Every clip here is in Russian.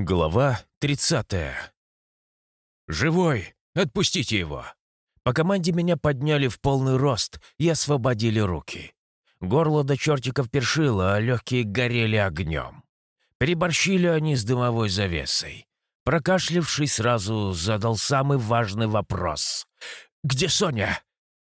Глава 30. «Живой! Отпустите его!» По команде меня подняли в полный рост и освободили руки. Горло до чертиков першило, а легкие горели огнем. Переборщили они с дымовой завесой. Прокашлившись, сразу задал самый важный вопрос. «Где Соня?»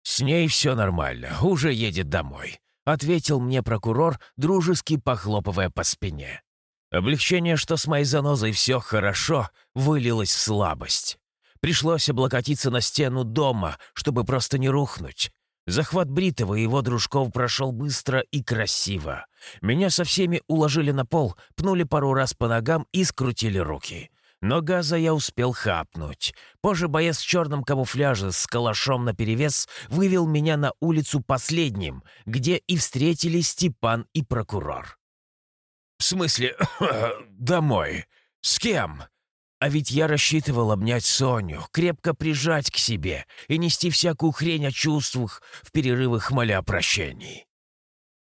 «С ней все нормально, уже едет домой», — ответил мне прокурор, дружески похлопывая по спине. Облегчение, что с моей занозой все хорошо, вылилось в слабость. Пришлось облокотиться на стену дома, чтобы просто не рухнуть. Захват Бритова и его дружков прошел быстро и красиво. Меня со всеми уложили на пол, пнули пару раз по ногам и скрутили руки. Но газа я успел хапнуть. Позже боец в черном камуфляже с калашом наперевес вывел меня на улицу последним, где и встретили Степан и прокурор. «В смысле, домой? С кем?» А ведь я рассчитывал обнять Соню, крепко прижать к себе и нести всякую хрень о чувствах в перерывах моля о прощении.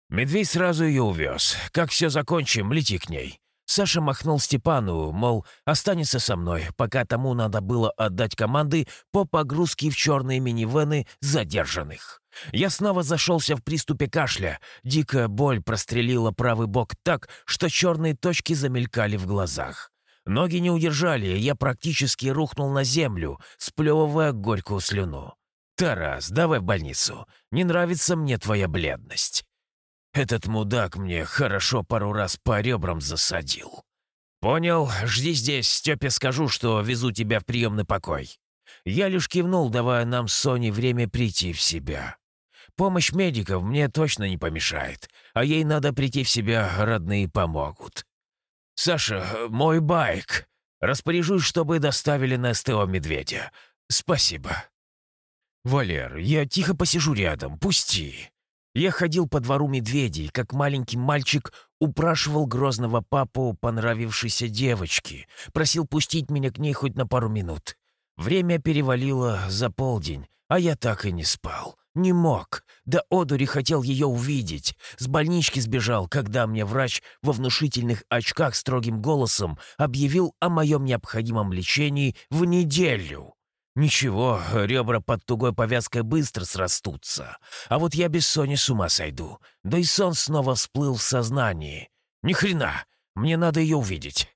Медведь сразу ее увез. Как все закончим, лети к ней. Саша махнул Степану, мол, останется со мной, пока тому надо было отдать команды по погрузке в черные минивены задержанных. Я снова зашелся в приступе кашля. Дикая боль прострелила правый бок так, что черные точки замелькали в глазах. Ноги не удержали, и я практически рухнул на землю, сплевывая горькую слюну. «Тарас, давай в больницу. Не нравится мне твоя бледность». Этот мудак мне хорошо пару раз по ребрам засадил. «Понял, жди здесь, Степе скажу, что везу тебя в приемный покой». Я лишь кивнул, давая нам с Соней время прийти в себя. Помощь медиков мне точно не помешает, а ей надо прийти в себя, родные помогут. «Саша, мой байк. Распоряжусь, чтобы доставили на СТО медведя. Спасибо». «Валер, я тихо посижу рядом, пусти». Я ходил по двору медведей, как маленький мальчик упрашивал грозного папу понравившейся девочки, просил пустить меня к ней хоть на пару минут. Время перевалило за полдень, а я так и не спал. Не мог. Да одури хотел ее увидеть. С больнички сбежал, когда мне врач во внушительных очках строгим голосом объявил о моем необходимом лечении в неделю. Ничего, ребра под тугой повязкой быстро срастутся. А вот я без Сони с ума сойду. Да и сон снова всплыл в сознании. Ни хрена, мне надо ее увидеть.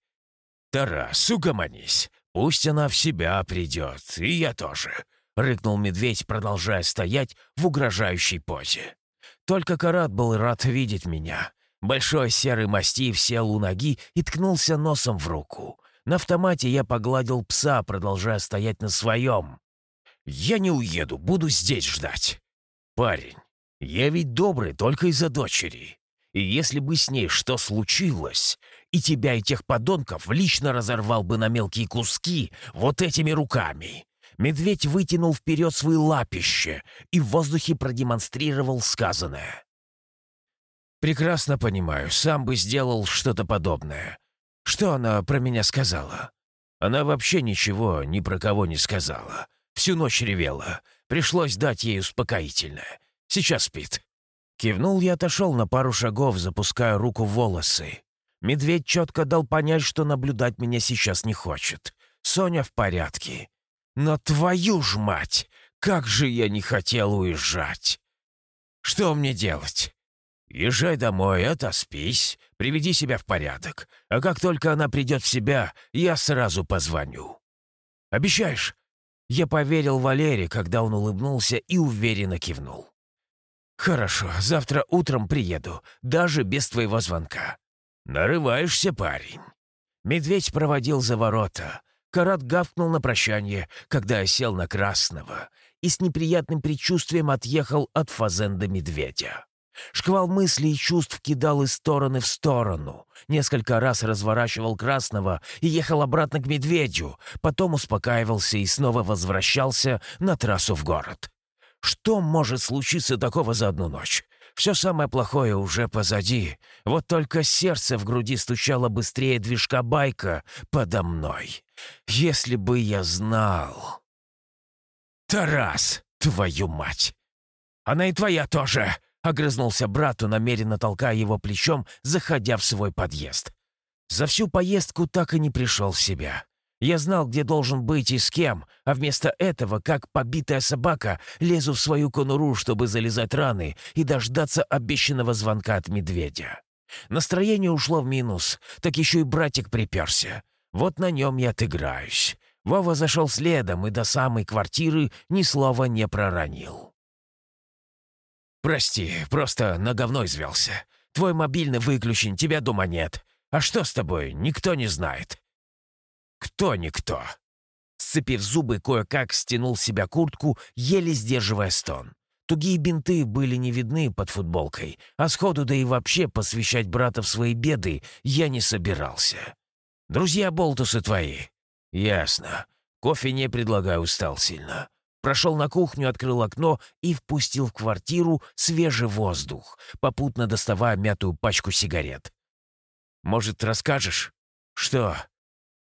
Тарас, угомонись. Пусть она в себя придет, и я тоже. — рыкнул медведь, продолжая стоять в угрожающей позе. Только Карат был рад видеть меня. Большой серый мастиф сел у ноги и ткнулся носом в руку. На автомате я погладил пса, продолжая стоять на своем. «Я не уеду, буду здесь ждать». «Парень, я ведь добрый только из-за дочери. И если бы с ней что случилось, и тебя и тех подонков лично разорвал бы на мелкие куски вот этими руками. Медведь вытянул вперед свои лапище и в воздухе продемонстрировал сказанное. «Прекрасно понимаю, сам бы сделал что-то подобное. Что она про меня сказала?» Она вообще ничего ни про кого не сказала. Всю ночь ревела. Пришлось дать ей успокоительное. Сейчас спит. Кивнул я отошел на пару шагов, запуская руку в волосы. Медведь четко дал понять, что наблюдать меня сейчас не хочет. Соня в порядке. Но твою ж мать, как же я не хотел уезжать! Что мне делать? Езжай домой, отоспись, приведи себя в порядок. А как только она придет в себя, я сразу позвоню. Обещаешь? Я поверил Валере, когда он улыбнулся и уверенно кивнул. «Хорошо, завтра утром приеду, даже без твоего звонка». «Нарываешься, парень». Медведь проводил за ворота, Карат гавкнул на прощание, когда сел на красного, и с неприятным предчувствием отъехал от фазенда медведя. Шквал мыслей и чувств кидал из стороны в сторону. Несколько раз разворачивал красного и ехал обратно к медведю, потом успокаивался и снова возвращался на трассу в город. Что может случиться такого за одну ночь? Все самое плохое уже позади. Вот только сердце в груди стучало быстрее движка байка подо мной. Если бы я знал... «Тарас, твою мать!» «Она и твоя тоже!» — огрызнулся брату, намеренно толкая его плечом, заходя в свой подъезд. За всю поездку так и не пришел в себя. Я знал, где должен быть и с кем, а вместо этого, как побитая собака, лезу в свою конуру, чтобы залезать раны и дождаться обещанного звонка от медведя. Настроение ушло в минус, так еще и братик приперся. Вот на нем я отыграюсь. Вова зашел следом и до самой квартиры ни слова не проронил. «Прости, просто на говно извелся. Твой мобильный выключен, тебя дома нет. А что с тобой, никто не знает». «Кто никто?» Сцепив зубы, кое-как стянул себя куртку, еле сдерживая стон. Тугие бинты были не видны под футболкой, а сходу да и вообще посвящать брата в свои беды я не собирался. «Друзья болтусы твои». «Ясно. Кофе не предлагаю, устал сильно». Прошел на кухню, открыл окно и впустил в квартиру свежий воздух, попутно доставая мятую пачку сигарет. «Может, расскажешь?» «Что?»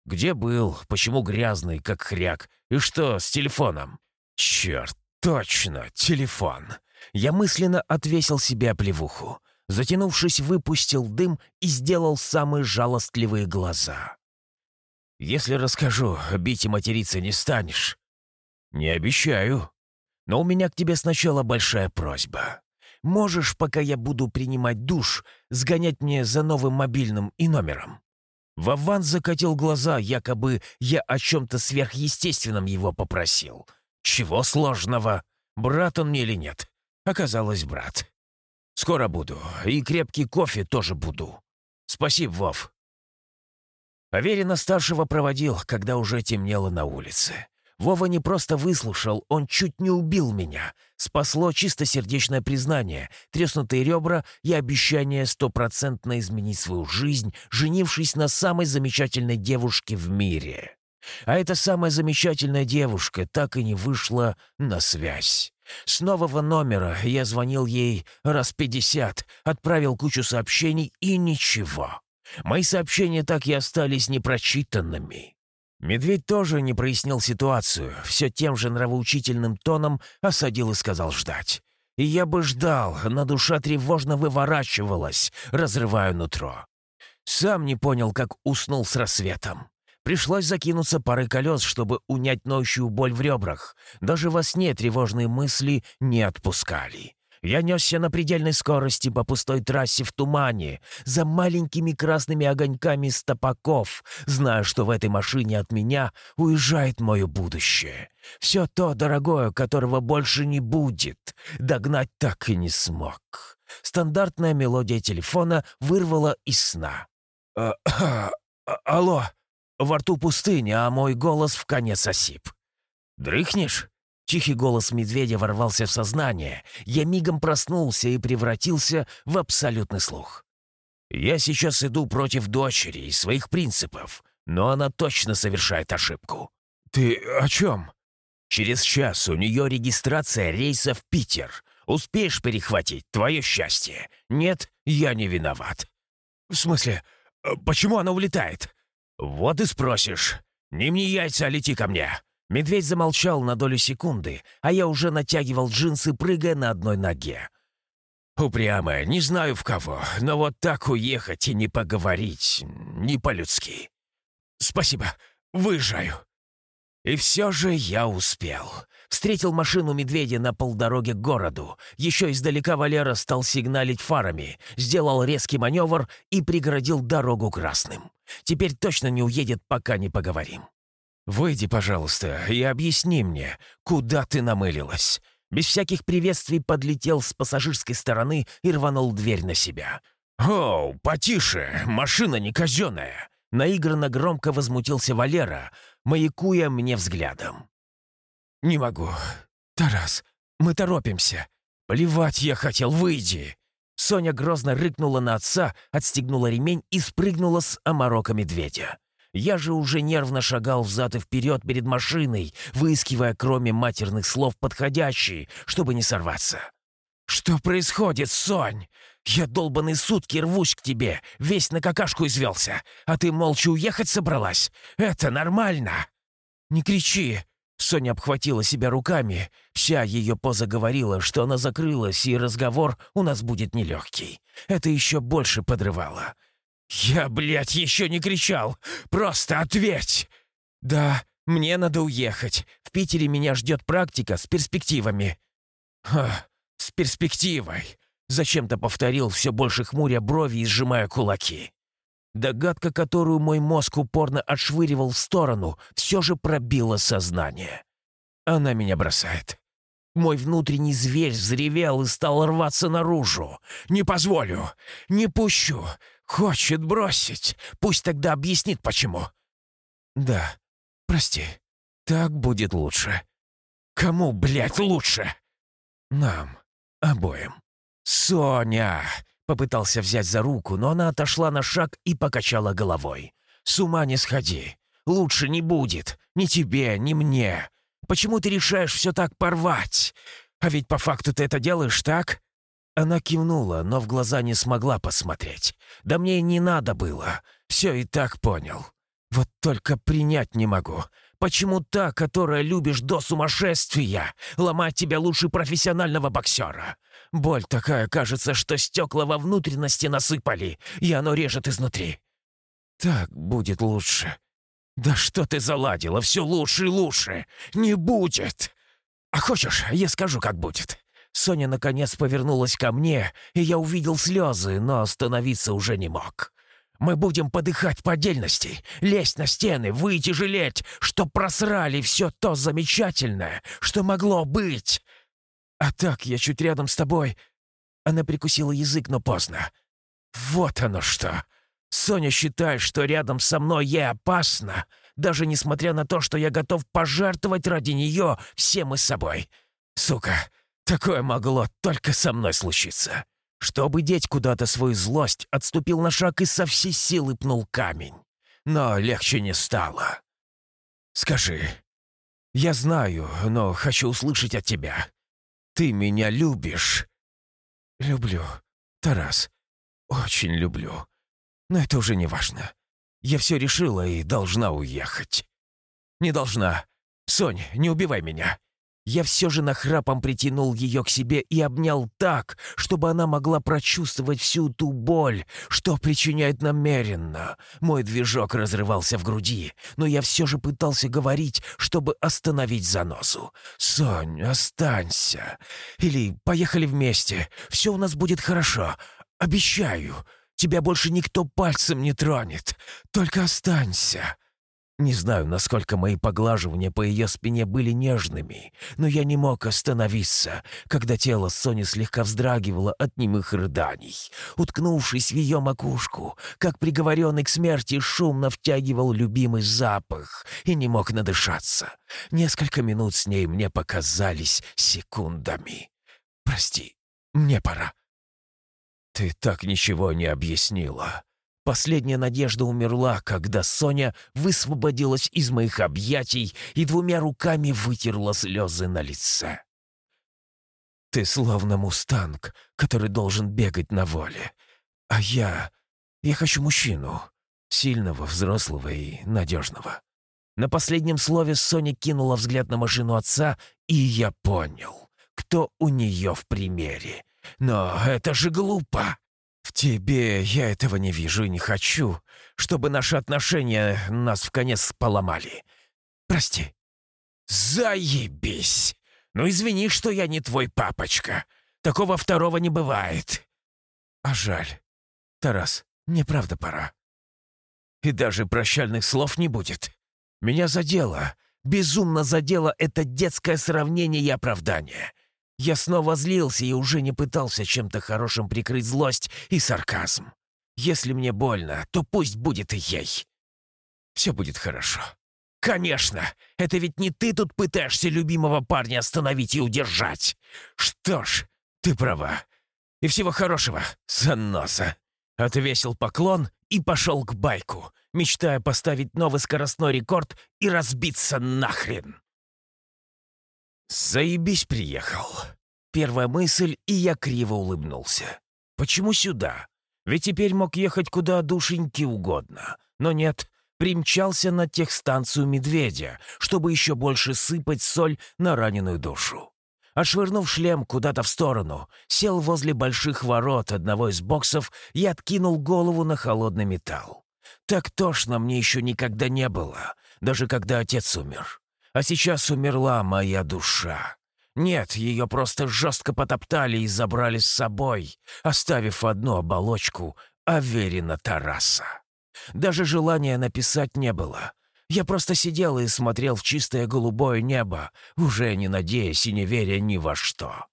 «Где был? Почему грязный, как хряк? И что с телефоном?» «Черт, точно, телефон!» Я мысленно отвесил себе плевуху. Затянувшись, выпустил дым и сделал самые жалостливые глаза. «Если расскажу, бить и материться не станешь?» «Не обещаю. Но у меня к тебе сначала большая просьба. Можешь, пока я буду принимать душ, сгонять мне за новым мобильным и номером?» Вован закатил глаза, якобы я о чем-то сверхъестественном его попросил. «Чего сложного? Брат он мне или нет?» Оказалось, брат. «Скоро буду. И крепкий кофе тоже буду. Спасибо, Вов». Поверенно-старшего проводил, когда уже темнело на улице. Вова не просто выслушал, он чуть не убил меня. Спасло чистосердечное признание, треснутые ребра и обещание стопроцентно изменить свою жизнь, женившись на самой замечательной девушке в мире. А эта самая замечательная девушка так и не вышла на связь. С нового номера я звонил ей раз пятьдесят, отправил кучу сообщений и ничего. Мои сообщения так и остались непрочитанными. Медведь тоже не прояснил ситуацию, все тем же нравоучительным тоном осадил и сказал ждать. И я бы ждал, на душа тревожно выворачивалась, разрывая нутро. Сам не понял, как уснул с рассветом. Пришлось закинуться парой колес, чтобы унять ноющую боль в ребрах. Даже во сне тревожные мысли не отпускали. Я несся на предельной скорости по пустой трассе в тумане, за маленькими красными огоньками стопаков, зная, что в этой машине от меня уезжает мое будущее. Все то, дорогое, которого больше не будет, догнать так и не смог. Стандартная мелодия телефона вырвала из сна. «А, а, «Алло!» Во рту пустыня, а мой голос в конец осип. «Дрыхнешь?» Тихий голос медведя ворвался в сознание. Я мигом проснулся и превратился в абсолютный слух. «Я сейчас иду против дочери и своих принципов, но она точно совершает ошибку». «Ты о чем?» «Через час у нее регистрация рейса в Питер. Успеешь перехватить твое счастье? Нет, я не виноват». «В смысле? Почему она улетает?» «Вот и спросишь. Не мне яйца, а лети ко мне. Медведь замолчал на долю секунды, а я уже натягивал джинсы, прыгая на одной ноге. «Упрямая, не знаю в кого, но вот так уехать и не поговорить, не по-людски. Спасибо, выезжаю». И все же я успел. Встретил машину медведя на полдороге к городу. Еще издалека Валера стал сигналить фарами, сделал резкий маневр и преградил дорогу красным. Теперь точно не уедет, пока не поговорим. «Выйди, пожалуйста, и объясни мне, куда ты намылилась?» Без всяких приветствий подлетел с пассажирской стороны и рванул дверь на себя. «Оу, потише, машина не казенная!» Наигранно громко возмутился Валера, маякуя мне взглядом. «Не могу. Тарас, мы торопимся. Плевать я хотел, выйди!» Соня грозно рыкнула на отца, отстегнула ремень и спрыгнула с оморока медведя. Я же уже нервно шагал взад и вперед перед машиной, выискивая кроме матерных слов подходящие, чтобы не сорваться. «Что происходит, Сонь? Я долбанные сутки рвусь к тебе, весь на какашку извелся, а ты молча уехать собралась? Это нормально!» «Не кричи!» Соня обхватила себя руками. Вся ее поза говорила, что она закрылась, и разговор у нас будет нелегкий. Это еще больше подрывало. «Я, блядь, еще не кричал! Просто ответь!» «Да, мне надо уехать. В Питере меня ждет практика с перспективами». «Ха, с перспективой!» Зачем-то повторил, все больше хмуря брови и сжимая кулаки. Догадка, которую мой мозг упорно отшвыривал в сторону, все же пробила сознание. Она меня бросает. Мой внутренний зверь взревел и стал рваться наружу. «Не позволю! Не пущу! Хочет бросить! Пусть тогда объяснит, почему!» «Да, прости. Так будет лучше». «Кому, блядь, лучше?» «Нам. Обоим». «Соня!» — попытался взять за руку, но она отошла на шаг и покачала головой. «С ума не сходи. Лучше не будет. Ни тебе, ни мне. Почему ты решаешь все так порвать? А ведь по факту ты это делаешь, так?» Она кивнула, но в глаза не смогла посмотреть. «Да мне и не надо было. Все и так понял. Вот только принять не могу. Почему та, которая любишь до сумасшествия, ломать тебя лучше профессионального боксера? Боль такая, кажется, что стекла во внутренности насыпали, и оно режет изнутри. Так будет лучше. Да что ты заладила, все лучше и лучше. Не будет. А хочешь, я скажу, как будет. Соня наконец повернулась ко мне, и я увидел слезы, но остановиться уже не мог. Мы будем подыхать по отдельности, лезть на стены, выйти жалеть, что просрали все то замечательное, что могло быть. А так я чуть рядом с тобой. Она прикусила язык, но поздно. Вот оно что. Соня считает, что рядом со мной ей опасно, даже несмотря на то, что я готов пожертвовать ради нее всем и собой. Сука, такое могло только со мной случиться. Чтобы деть куда-то свою злость, отступил на шаг и со всей силы пнул камень. Но легче не стало. «Скажи, я знаю, но хочу услышать от тебя. Ты меня любишь?» «Люблю, Тарас. Очень люблю. Но это уже не важно. Я все решила и должна уехать». «Не должна. Сонь, не убивай меня. Я все же нахрапом притянул ее к себе и обнял так, чтобы она могла прочувствовать всю ту боль, что причиняет намеренно. Мой движок разрывался в груди, но я все же пытался говорить, чтобы остановить заносу. «Сонь, останься. Или поехали вместе. Все у нас будет хорошо. Обещаю. Тебя больше никто пальцем не тронет. Только останься». Не знаю, насколько мои поглаживания по ее спине были нежными, но я не мог остановиться, когда тело Сони слегка вздрагивало от немых рыданий. Уткнувшись в ее макушку, как приговоренный к смерти, шумно втягивал любимый запах и не мог надышаться. Несколько минут с ней мне показались секундами. «Прости, мне пора». «Ты так ничего не объяснила», Последняя надежда умерла, когда Соня высвободилась из моих объятий и двумя руками вытерла слезы на лице. «Ты словно мустанг, который должен бегать на воле. А я... я хочу мужчину. Сильного, взрослого и надежного». На последнем слове Соня кинула взгляд на машину отца, и я понял, кто у нее в примере. Но это же глупо. В тебе я этого не вижу и не хочу, чтобы наши отношения нас в конец поломали. Прости». «Заебись! Ну извини, что я не твой папочка. Такого второго не бывает». «А жаль. Тарас, мне правда пора». «И даже прощальных слов не будет. Меня задело, безумно задело это детское сравнение и оправдание. Я снова злился и уже не пытался чем-то хорошим прикрыть злость и сарказм. Если мне больно, то пусть будет и ей. Все будет хорошо. Конечно, это ведь не ты тут пытаешься любимого парня остановить и удержать. Что ж, ты права. И всего хорошего, занноса. Отвесил поклон и пошел к байку, мечтая поставить новый скоростной рекорд и разбиться нахрен. «Заебись приехал». Первая мысль, и я криво улыбнулся. «Почему сюда? Ведь теперь мог ехать куда душеньки угодно. Но нет, примчался на техстанцию «Медведя», чтобы еще больше сыпать соль на раненую душу. Отшвырнув шлем куда-то в сторону, сел возле больших ворот одного из боксов и откинул голову на холодный металл. Так тошно мне еще никогда не было, даже когда отец умер. А сейчас умерла моя душа. Нет, ее просто жестко потоптали и забрали с собой, оставив одну оболочку Аверина Тараса. Даже желания написать не было. Я просто сидел и смотрел в чистое голубое небо, уже не надеясь и не веря ни во что.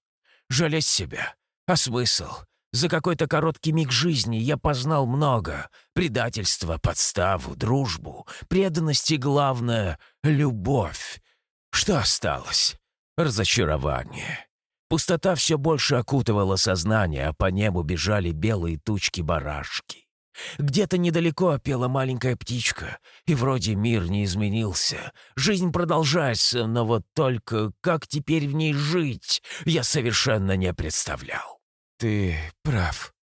Жалеть себя. А смысл? За какой-то короткий миг жизни я познал много. Предательство, подставу, дружбу, преданность и, главное, любовь. Что осталось? Разочарование. Пустота все больше окутывала сознание, а по небу бежали белые тучки-барашки. Где-то недалеко пела маленькая птичка, и вроде мир не изменился. Жизнь продолжается, но вот только как теперь в ней жить, я совершенно не представлял. «Ты прав».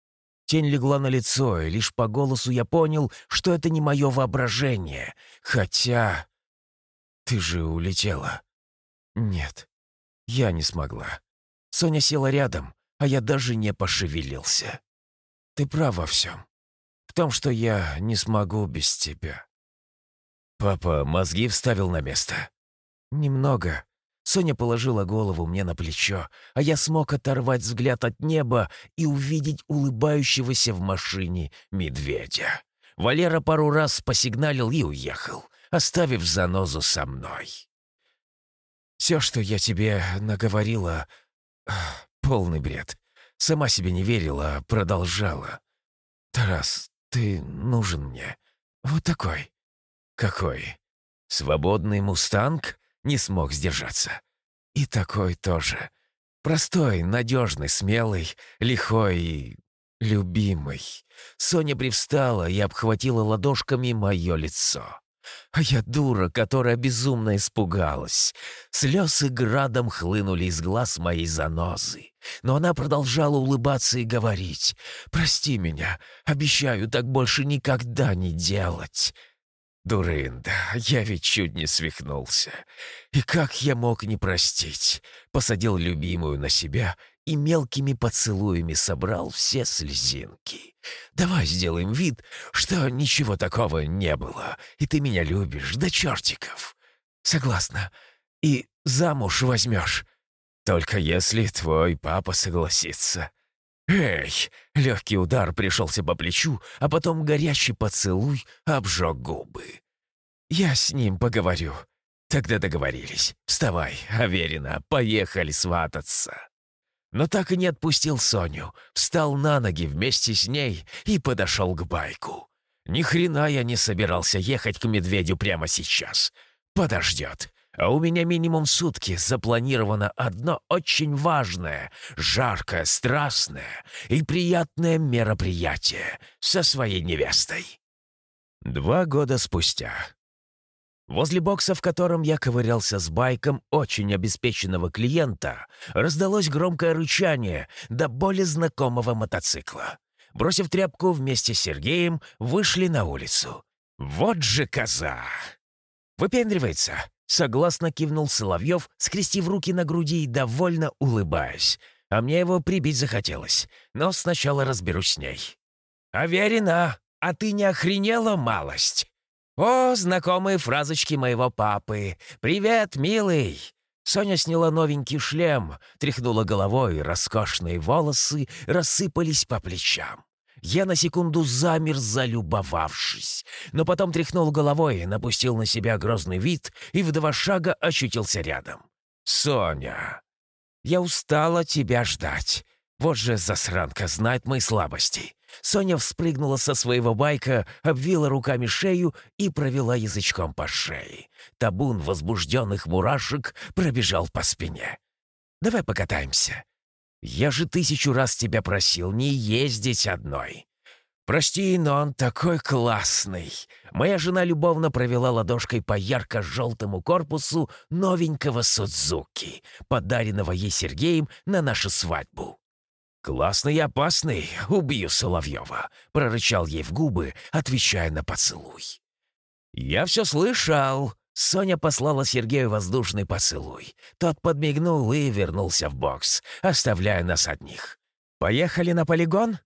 Тень легла на лицо, и лишь по голосу я понял, что это не мое воображение. Хотя... Ты же улетела. Нет, я не смогла. Соня села рядом, а я даже не пошевелился. Ты прав во всем в том, что я не смогу без тебя». Папа мозги вставил на место. «Немного». Соня положила голову мне на плечо, а я смог оторвать взгляд от неба и увидеть улыбающегося в машине медведя. Валера пару раз посигналил и уехал, оставив занозу со мной. «Все, что я тебе наговорила, полный бред. Сама себе не верила, продолжала. Тарас, ты нужен мне. Вот такой. Какой? Свободный мустанг? Не смог сдержаться. И такой тоже. Простой, надежный, смелый, лихой и любимый. Соня привстала и обхватила ладошками мое лицо. А я дура, которая безумно испугалась. Слезы градом хлынули из глаз моей занозы. Но она продолжала улыбаться и говорить. «Прости меня. Обещаю так больше никогда не делать». Дурында, я ведь чуть не свихнулся. И как я мог не простить? Посадил любимую на себя и мелкими поцелуями собрал все слезинки. Давай сделаем вид, что ничего такого не было, и ты меня любишь до чертиков. Согласна. И замуж возьмешь. Только если твой папа согласится. Эй! Легкий удар пришелся по плечу, а потом горячий поцелуй обжег губы. Я с ним поговорю. Тогда договорились. Вставай, Аверина, поехали свататься но так и не отпустил Соню, встал на ноги вместе с ней и подошел к байку. Ни хрена я не собирался ехать к медведю прямо сейчас. Подождет. А у меня минимум сутки запланировано одно очень важное, жаркое, страстное и приятное мероприятие со своей невестой. Два года спустя. Возле бокса, в котором я ковырялся с байком очень обеспеченного клиента, раздалось громкое рычание до более знакомого мотоцикла. Бросив тряпку вместе с Сергеем, вышли на улицу. «Вот же коза!» «Выпендривается!» — согласно кивнул Соловьев, скрестив руки на груди и довольно улыбаясь. А мне его прибить захотелось, но сначала разберусь с ней. «Аверина, а ты не охренела малость?» «О, знакомые фразочки моего папы! Привет, милый!» Соня сняла новенький шлем, тряхнула головой, роскошные волосы рассыпались по плечам. Я на секунду замер, залюбовавшись, но потом тряхнул головой, напустил на себя грозный вид и в два шага очутился рядом. «Соня, я устала тебя ждать. Вот же засранка знает мои слабости. Соня вспрыгнула со своего байка, обвила руками шею и провела язычком по шее. Табун возбужденных мурашек пробежал по спине. «Давай покатаемся. Я же тысячу раз тебя просил не ездить одной». «Прости, но он такой классный!» Моя жена любовно провела ладошкой по ярко-желтому корпусу новенького Судзуки, подаренного ей Сергеем на нашу свадьбу. «Классный и опасный, убью Соловьева», — прорычал ей в губы, отвечая на поцелуй. «Я все слышал», Соня послала Сергею воздушный поцелуй. Тот подмигнул и вернулся в бокс, оставляя нас одних. «Поехали на полигон?»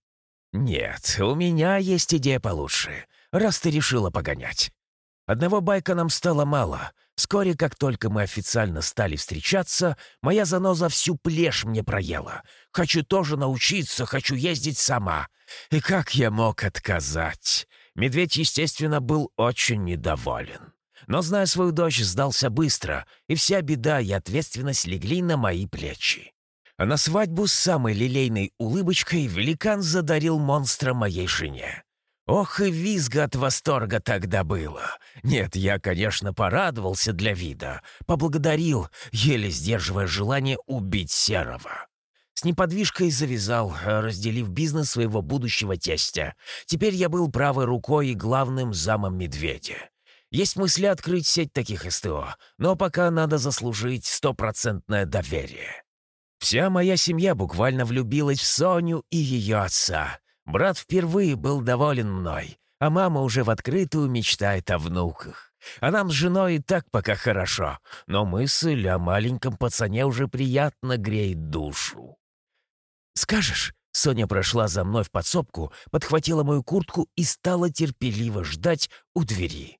«Нет, у меня есть идея получше, раз ты решила погонять. Одного байка нам стало мало. Вскоре, как только мы официально стали встречаться, моя заноза всю плешь мне проела. Хочу тоже научиться, хочу ездить сама. И как я мог отказать? Медведь, естественно, был очень недоволен. Но, зная свою дочь, сдался быстро, и вся беда и ответственность легли на мои плечи. А на свадьбу с самой лилейной улыбочкой великан задарил монстра моей жене. Ох и визга от восторга тогда было. Нет, я, конечно, порадовался для вида, поблагодарил, еле сдерживая желание убить Серого. С неподвижкой завязал, разделив бизнес своего будущего тестя. Теперь я был правой рукой и главным замом медведя. Есть мысли открыть сеть таких СТО, но пока надо заслужить стопроцентное доверие. Вся моя семья буквально влюбилась в Соню и ее отца. Брат впервые был доволен мной, а мама уже в открытую мечтает о внуках. А нам с женой и так пока хорошо, но мысль о маленьком пацане уже приятно греет душу. «Скажешь?» — Соня прошла за мной в подсобку, подхватила мою куртку и стала терпеливо ждать у двери.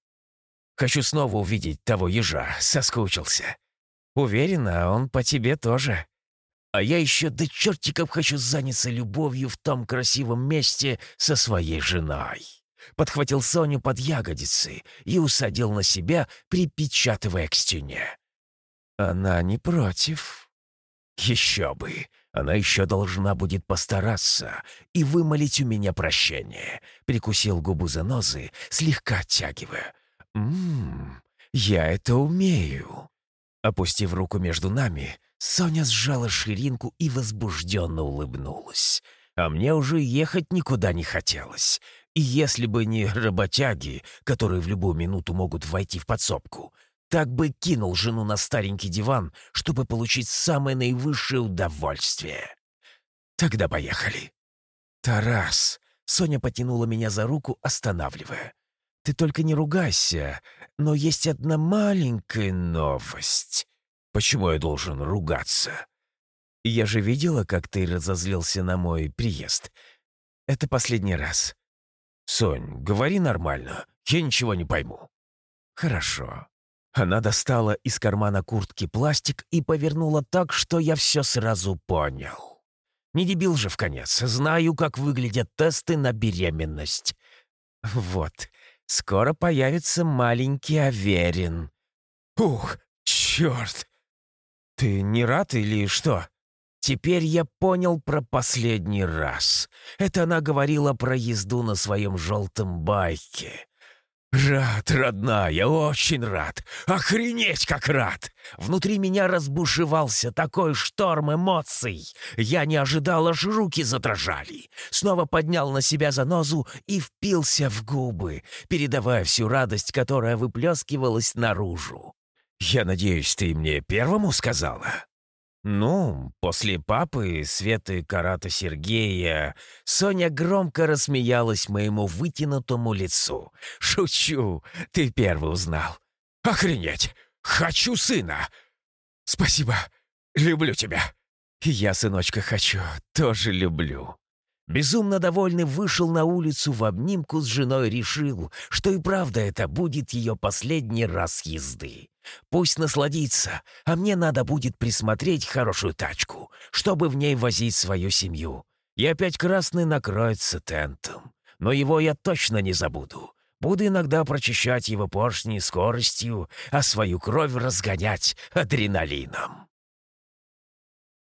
«Хочу снова увидеть того ежа, соскучился. Уверена, он по тебе тоже. А я еще до чертиков хочу заняться любовью в том красивом месте со своей женой. Подхватил Соню под ягодицы и усадил на себя, припечатывая к стене. Она не против. Еще бы. Она еще должна будет постараться и вымолить у меня прощение. Прикусил губу занозы, слегка оттягивая. «Ммм, я это умею». Опустив руку между нами, Соня сжала ширинку и возбужденно улыбнулась. А мне уже ехать никуда не хотелось. И если бы не работяги, которые в любую минуту могут войти в подсобку, так бы кинул жену на старенький диван, чтобы получить самое наивысшее удовольствие. Тогда поехали. «Тарас!» — Соня потянула меня за руку, останавливая. «Ты только не ругайся, но есть одна маленькая новость. Почему я должен ругаться? Я же видела, как ты разозлился на мой приезд. Это последний раз. Сонь, говори нормально. Я ничего не пойму. Хорошо. Она достала из кармана куртки пластик и повернула так, что я все сразу понял. Не дебил же в конец. Знаю, как выглядят тесты на беременность. Вот. Скоро появится маленький Аверин. Ух, черт! «Ты не рад или что?» Теперь я понял про последний раз. Это она говорила про езду на своем желтом байке. «Рад, родная, очень рад! Охренеть, как рад!» Внутри меня разбушевался такой шторм эмоций. Я не ожидал, аж руки задрожали. Снова поднял на себя занозу и впился в губы, передавая всю радость, которая выплескивалась наружу. «Я надеюсь, ты мне первому сказала?» «Ну, после папы, Светы Карата Сергея, Соня громко рассмеялась моему вытянутому лицу. «Шучу, ты первый узнал». «Охренеть! Хочу сына!» «Спасибо, люблю тебя!» «Я, сыночка, хочу, тоже люблю». Безумно довольный вышел на улицу в обнимку с женой, решил, что и правда это будет ее последний раз езды. Пусть насладится, а мне надо будет присмотреть хорошую тачку, чтобы в ней возить свою семью. И опять красный накроется тентом. Но его я точно не забуду. Буду иногда прочищать его поршни скоростью, а свою кровь разгонять адреналином.